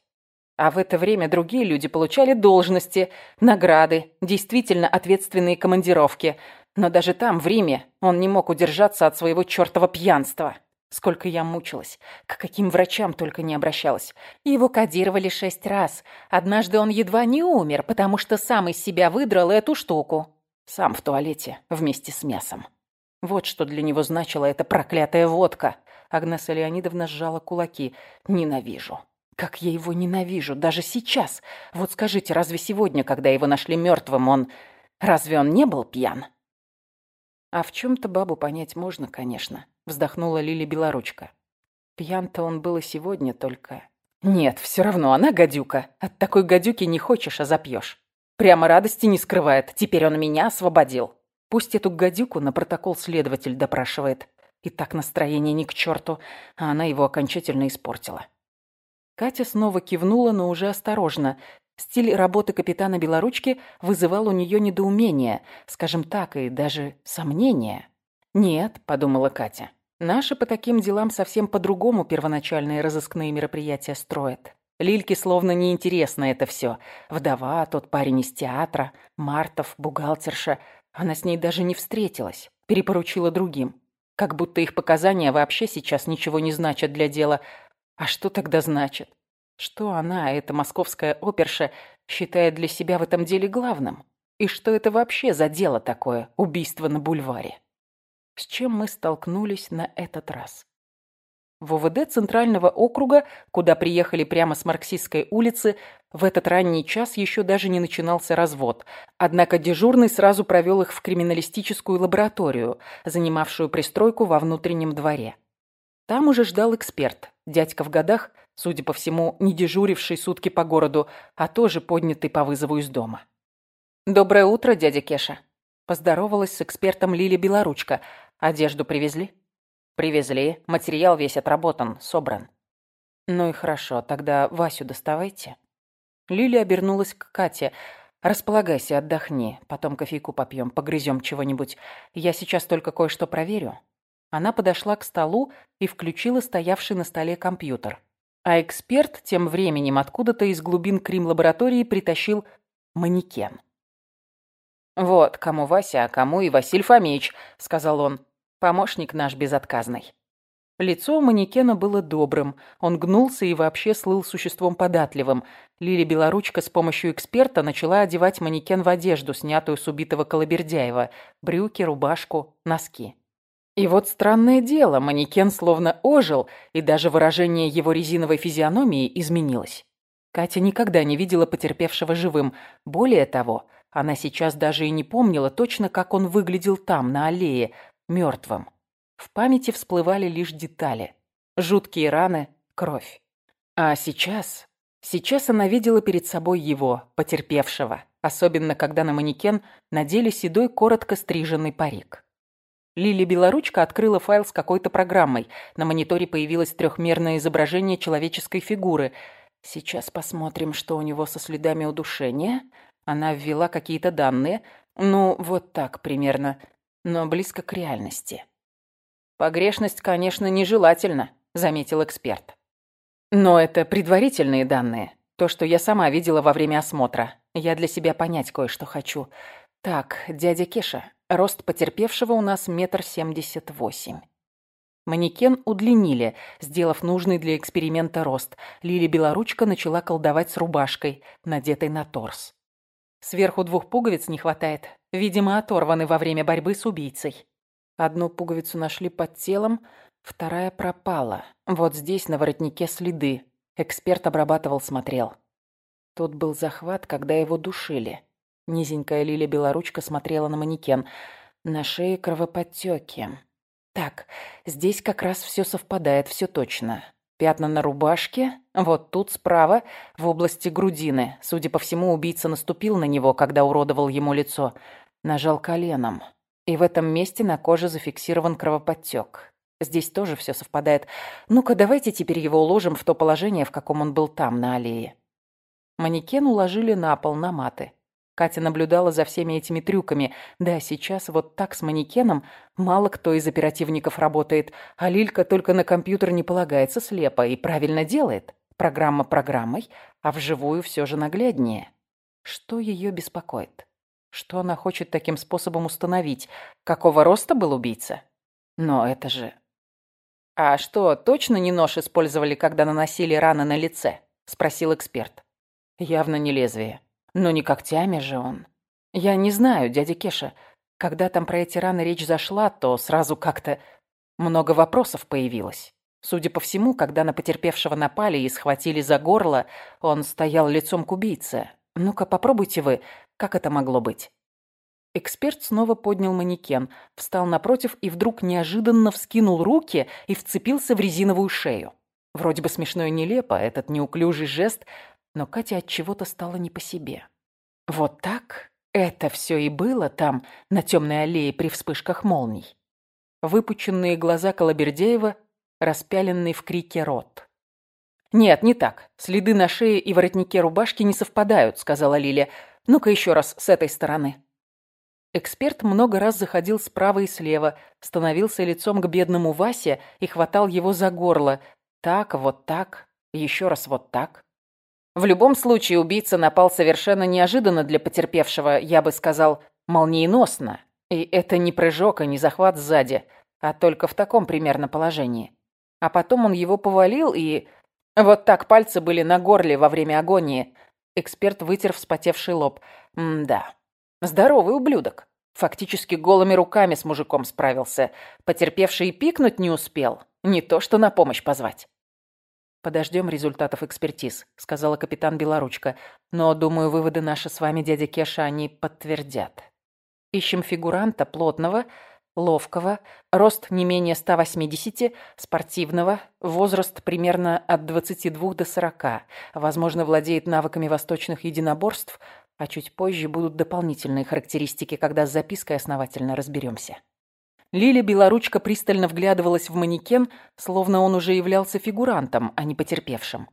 А в это время другие люди получали должности, награды, действительно ответственные командировки, но даже там, в Риме, он не мог удержаться от своего чертова пьянства. Сколько я мучилась, к каким врачам только не обращалась. Его кодировали шесть раз. Однажды он едва не умер, потому что сам из себя выдрал эту штуку. Сам в туалете вместе с мясом. Вот что для него значила эта проклятая водка. Агнеса Леонидовна сжала кулаки. Ненавижу. Как я его ненавижу, даже сейчас. Вот скажите, разве сегодня, когда его нашли мертвым, он... Разве он не был пьян? А в чем-то бабу понять можно, конечно, вздохнула Лили Белоручка. Пьян-то он был и сегодня только. Нет, все равно она гадюка. От такой гадюки не хочешь, а запьешь. Прямо радости не скрывает. Теперь он меня освободил. Пусть эту гадюку на протокол следователь допрашивает. И так настроение ни к черту, а она его окончательно испортила. Катя снова кивнула, но уже осторожно. Стиль работы капитана Белоручки вызывал у нее недоумение, скажем так, и даже сомнение. «Нет», — подумала Катя, — «наши по таким делам совсем по-другому первоначальные разыскные мероприятия строят. Лильке словно неинтересно это все. Вдова, тот парень из театра, Мартов, бухгалтерша. Она с ней даже не встретилась, перепоручила другим. Как будто их показания вообще сейчас ничего не значат для дела. А что тогда значит? Что она, эта московская оперша, считает для себя в этом деле главным? И что это вообще за дело такое, убийство на бульваре? С чем мы столкнулись на этот раз? В ОВД Центрального округа, куда приехали прямо с Марксистской улицы, в этот ранний час еще даже не начинался развод. Однако дежурный сразу провел их в криминалистическую лабораторию, занимавшую пристройку во внутреннем дворе. Там уже ждал эксперт, дядька в годах, судя по всему, не дежуривший сутки по городу, а тоже поднятый по вызову из дома. «Доброе утро, дядя Кеша», – поздоровалась с экспертом Лили Белоручка. «Одежду привезли?» Привезли, материал весь отработан, собран. Ну и хорошо, тогда Васю доставайте. Лилия обернулась к Кате. Располагайся, отдохни, потом кофейку попьем, погрызем чего-нибудь. Я сейчас только кое-что проверю. Она подошла к столу и включила стоявший на столе компьютер. А эксперт тем временем откуда-то из глубин крим-лаборатории притащил манекен. «Вот, кому Вася, а кому и Василь Фомич», — сказал он. Помощник наш безотказный. Лицо манекена было добрым. Он гнулся и вообще слыл существом податливым. Лили Белоручка с помощью эксперта начала одевать манекен в одежду, снятую с убитого Колобердяева. Брюки, рубашку, носки. И вот странное дело, манекен словно ожил, и даже выражение его резиновой физиономии изменилось. Катя никогда не видела потерпевшего живым. Более того, она сейчас даже и не помнила точно, как он выглядел там, на аллее, мертвым. В памяти всплывали лишь детали. Жуткие раны, кровь. А сейчас... Сейчас она видела перед собой его, потерпевшего, особенно когда на манекен надели седой, коротко стриженный парик. Лили Белоручка открыла файл с какой-то программой. На мониторе появилось трехмерное изображение человеческой фигуры. Сейчас посмотрим, что у него со следами удушения. Она ввела какие-то данные. Ну, вот так примерно но близко к реальности. «Погрешность, конечно, нежелательна», — заметил эксперт. «Но это предварительные данные. То, что я сама видела во время осмотра. Я для себя понять кое-что хочу. Так, дядя Кеша, рост потерпевшего у нас метр семьдесят восемь». Манекен удлинили, сделав нужный для эксперимента рост. Лили Белоручка начала колдовать с рубашкой, надетой на торс. Сверху двух пуговиц не хватает. Видимо, оторваны во время борьбы с убийцей. Одну пуговицу нашли под телом, вторая пропала. Вот здесь на воротнике следы. Эксперт обрабатывал, смотрел. Тут был захват, когда его душили. Низенькая Лиля Белоручка смотрела на манекен. На шее кровоподтеки. Так, здесь как раз все совпадает, все точно. Пятна на рубашке, вот тут справа, в области грудины. Судя по всему, убийца наступил на него, когда уродовал ему лицо. Нажал коленом. И в этом месте на коже зафиксирован кровоподтек. Здесь тоже все совпадает. Ну-ка, давайте теперь его уложим в то положение, в каком он был там, на аллее. Манекен уложили на пол, на маты. Катя наблюдала за всеми этими трюками. Да, сейчас вот так с манекеном мало кто из оперативников работает, а Лилька только на компьютер не полагается слепо и правильно делает. Программа программой, а вживую все же нагляднее. Что ее беспокоит? Что она хочет таким способом установить? Какого роста был убийца? Но это же... «А что, точно не нож использовали, когда наносили раны на лице?» – спросил эксперт. «Явно не лезвие. Но не когтями же он. Я не знаю, дядя Кеша. Когда там про эти раны речь зашла, то сразу как-то много вопросов появилось. Судя по всему, когда на потерпевшего напали и схватили за горло, он стоял лицом к убийце. Ну-ка, попробуйте вы, как это могло быть? Эксперт снова поднял манекен, встал напротив и вдруг неожиданно вскинул руки и вцепился в резиновую шею. Вроде бы смешно и нелепо этот неуклюжий жест, но Катя от чего-то стала не по себе. Вот так это все и было там, на темной аллее при вспышках молний. Выпученные глаза Колобердеева, распяленный в крике рот. «Нет, не так. Следы на шее и воротнике рубашки не совпадают», — сказала Лиля. «Ну-ка еще раз с этой стороны». Эксперт много раз заходил справа и слева, становился лицом к бедному Васе и хватал его за горло. Так, вот так, еще раз вот так. В любом случае, убийца напал совершенно неожиданно для потерпевшего, я бы сказал, молниеносно. И это не прыжок и не захват сзади, а только в таком примерно положении. А потом он его повалил и... Вот так пальцы были на горле во время агонии. Эксперт вытер вспотевший лоб. М-да. Здоровый ублюдок. Фактически голыми руками с мужиком справился. Потерпевший и пикнуть не успел. Не то что на помощь позвать. «Подождем результатов экспертиз», — сказала капитан Белоручка. «Но, думаю, выводы наши с вами, дядя Кеша, они подтвердят. Ищем фигуранта плотного, ловкого, рост не менее 180, спортивного, возраст примерно от 22 до 40, возможно, владеет навыками восточных единоборств, а чуть позже будут дополнительные характеристики, когда с запиской основательно разберемся. Лиля Белоручка пристально вглядывалась в манекен, словно он уже являлся фигурантом, а не потерпевшим.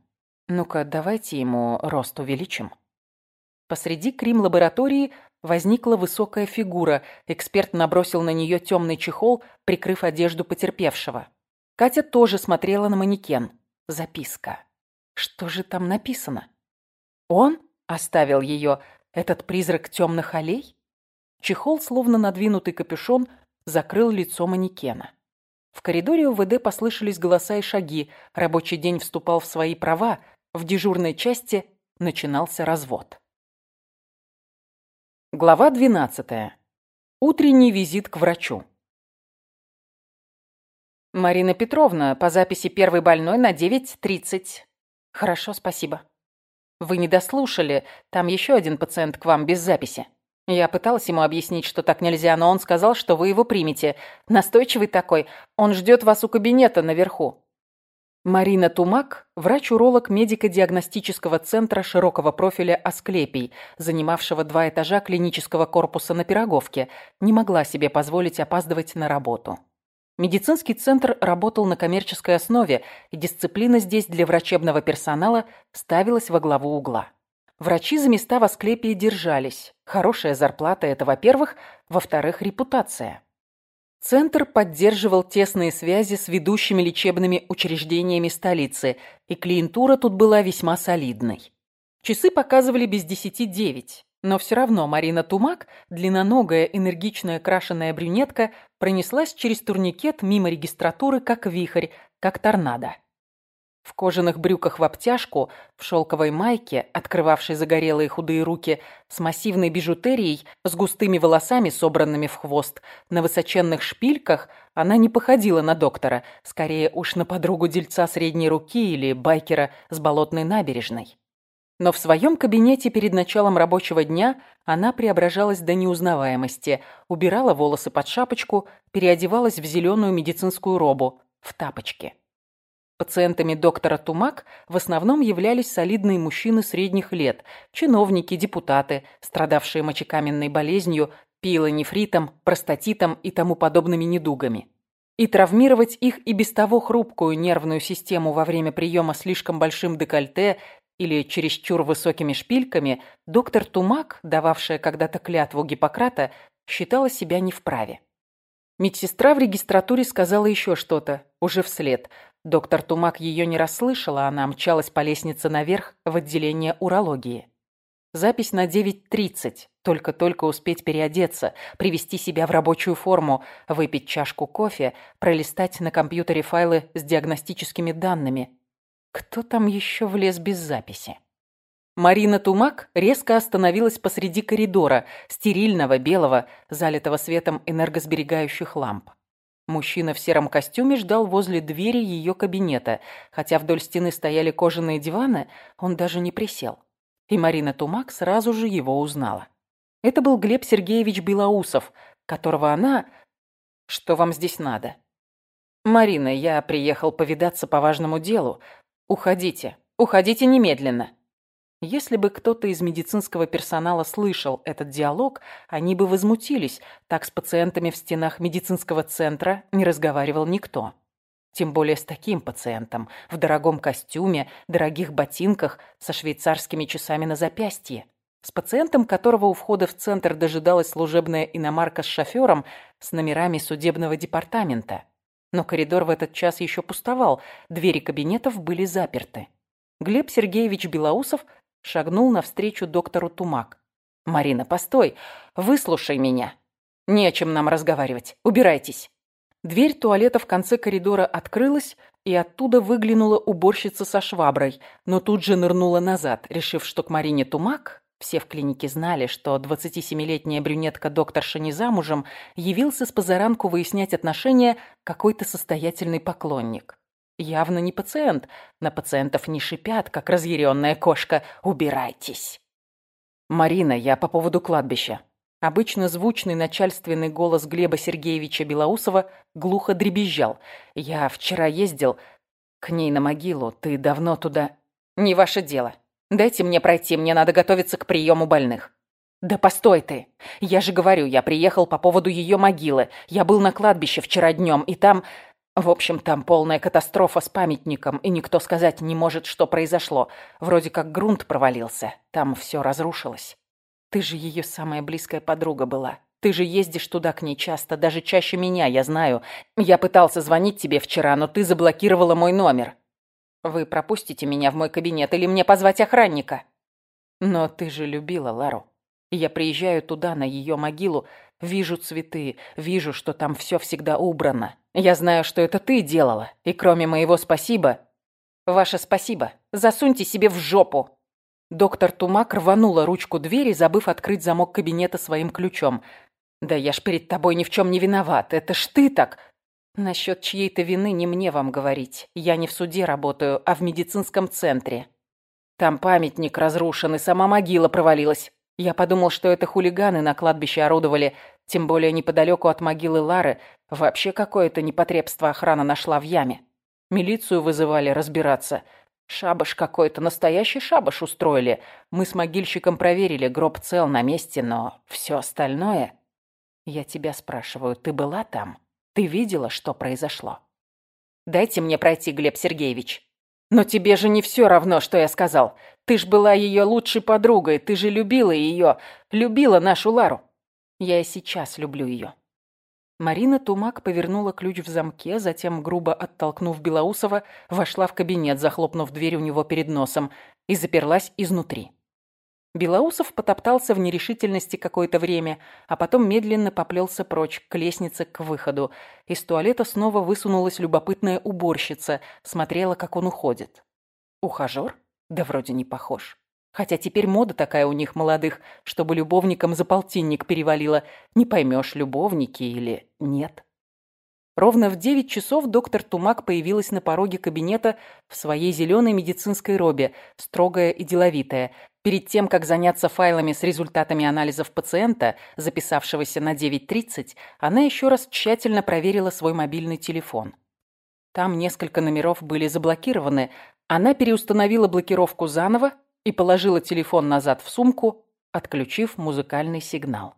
«Ну-ка, давайте ему рост увеличим». Посреди крим-лаборатории возникла высокая фигура. Эксперт набросил на нее темный чехол, прикрыв одежду потерпевшего. Катя тоже смотрела на манекен. Записка. Что же там написано? Он оставил ее, этот призрак темных аллей? Чехол, словно надвинутый капюшон, закрыл лицо манекена. В коридоре УВД послышались голоса и шаги. Рабочий день вступал в свои права. В дежурной части начинался развод. Глава 12. Утренний визит к врачу. Марина Петровна, по записи первый больной на 9.30. Хорошо, спасибо. Вы не дослушали, там еще один пациент к вам без записи. Я пыталась ему объяснить, что так нельзя, но он сказал, что вы его примете. Настойчивый такой. Он ждет вас у кабинета наверху. Марина Тумак – врач-уролог медико-диагностического центра широкого профиля «Асклепий», занимавшего два этажа клинического корпуса на Пироговке, не могла себе позволить опаздывать на работу. Медицинский центр работал на коммерческой основе, и дисциплина здесь для врачебного персонала ставилась во главу угла. Врачи за места в Асклепии держались. Хорошая зарплата – это, во-первых. Во-вторых, репутация. Центр поддерживал тесные связи с ведущими лечебными учреждениями столицы, и клиентура тут была весьма солидной. Часы показывали без десяти девять, но все равно Марина Тумак, длинноногая, энергичная крашеная брюнетка, пронеслась через турникет мимо регистратуры, как вихрь, как торнадо. В кожаных брюках в обтяжку, в шелковой майке, открывавшей загорелые худые руки, с массивной бижутерией, с густыми волосами, собранными в хвост, на высоченных шпильках, она не походила на доктора, скорее уж на подругу дельца средней руки или байкера с болотной набережной. Но в своем кабинете перед началом рабочего дня она преображалась до неузнаваемости, убирала волосы под шапочку, переодевалась в зеленую медицинскую робу, в тапочки. Пациентами доктора Тумак в основном являлись солидные мужчины средних лет, чиновники, депутаты, страдавшие мочекаменной болезнью, пилонефритом, простатитом и тому подобными недугами. И травмировать их и без того хрупкую нервную систему во время приема слишком большим декольте или чересчур высокими шпильками доктор Тумак, дававшая когда-то клятву Гиппократа, считала себя не вправе. Медсестра в регистратуре сказала еще что-то, уже вслед, Доктор Тумак ее не расслышала, она мчалась по лестнице наверх в отделение урологии. Запись на 9.30. Только-только успеть переодеться, привести себя в рабочую форму, выпить чашку кофе, пролистать на компьютере файлы с диагностическими данными. Кто там еще влез без записи? Марина Тумак резко остановилась посреди коридора, стерильного, белого, залитого светом энергосберегающих ламп. Мужчина в сером костюме ждал возле двери ее кабинета. Хотя вдоль стены стояли кожаные диваны, он даже не присел. И Марина Тумак сразу же его узнала. Это был Глеб Сергеевич Белоусов, которого она... Что вам здесь надо? «Марина, я приехал повидаться по важному делу. Уходите. Уходите немедленно». Если бы кто-то из медицинского персонала слышал этот диалог, они бы возмутились. Так с пациентами в стенах медицинского центра не разговаривал никто. Тем более с таким пациентом, в дорогом костюме, дорогих ботинках, со швейцарскими часами на запястье. С пациентом, которого у входа в центр дожидалась служебная иномарка с шофером с номерами судебного департамента. Но коридор в этот час еще пустовал, двери кабинетов были заперты. Глеб Сергеевич Белоусов шагнул навстречу доктору Тумак. «Марина, постой, выслушай меня. Не о чем нам разговаривать. Убирайтесь». Дверь туалета в конце коридора открылась, и оттуда выглянула уборщица со шваброй, но тут же нырнула назад, решив, что к Марине Тумак все в клинике знали, что 27-летняя брюнетка докторша не замужем явился с позаранку выяснять отношения какой-то состоятельный поклонник. Явно не пациент. На пациентов не шипят, как разъяренная кошка. Убирайтесь. Марина, я по поводу кладбища. Обычно звучный начальственный голос Глеба Сергеевича Белоусова глухо дребезжал. Я вчера ездил к ней на могилу. Ты давно туда... Не ваше дело. Дайте мне пройти, мне надо готовиться к приему больных». «Да постой ты! Я же говорю, я приехал по поводу ее могилы. Я был на кладбище вчера днем, и там... В общем, там полная катастрофа с памятником, и никто сказать не может, что произошло. Вроде как грунт провалился, там все разрушилось. Ты же ее самая близкая подруга была. Ты же ездишь туда к ней часто, даже чаще меня, я знаю. Я пытался звонить тебе вчера, но ты заблокировала мой номер. Вы пропустите меня в мой кабинет или мне позвать охранника? Но ты же любила Лару. Я приезжаю туда, на ее могилу, вижу цветы, вижу, что там все всегда убрано. Я знаю, что это ты делала, и кроме моего спасибо... Ваше спасибо. Засуньте себе в жопу. Доктор Тумак рванула ручку двери, забыв открыть замок кабинета своим ключом. «Да я ж перед тобой ни в чем не виноват. Это ж ты так. Насчет чьей-то вины не мне вам говорить. Я не в суде работаю, а в медицинском центре. Там памятник разрушен, и сама могила провалилась. Я подумал, что это хулиганы на кладбище орудовали, тем более неподалеку от могилы Лары вообще какое-то непотребство охрана нашла в яме. Милицию вызывали разбираться. Шабаш какой-то, настоящий шабаш устроили. Мы с могильщиком проверили, гроб цел на месте, но все остальное... Я тебя спрашиваю, ты была там?» Ты видела, что произошло? Дайте мне пройти, Глеб Сергеевич. Но тебе же не все равно, что я сказал. Ты ж была ее лучшей подругой, ты же любила ее, любила нашу Лару. Я и сейчас люблю ее. Марина Тумак повернула ключ в замке, затем, грубо оттолкнув Белоусова, вошла в кабинет, захлопнув дверь у него перед носом, и заперлась изнутри. Белоусов потоптался в нерешительности какое-то время, а потом медленно поплелся прочь, к лестнице, к выходу. Из туалета снова высунулась любопытная уборщица, смотрела, как он уходит. Ухажер? Да вроде не похож. Хотя теперь мода такая у них, молодых, чтобы любовникам за полтинник перевалило. Не поймешь, любовники или нет. Ровно в девять часов доктор Тумак появилась на пороге кабинета в своей зеленой медицинской робе, строгая и деловитая. Перед тем, как заняться файлами с результатами анализов пациента, записавшегося на 9.30, она еще раз тщательно проверила свой мобильный телефон. Там несколько номеров были заблокированы. Она переустановила блокировку заново и положила телефон назад в сумку, отключив музыкальный сигнал.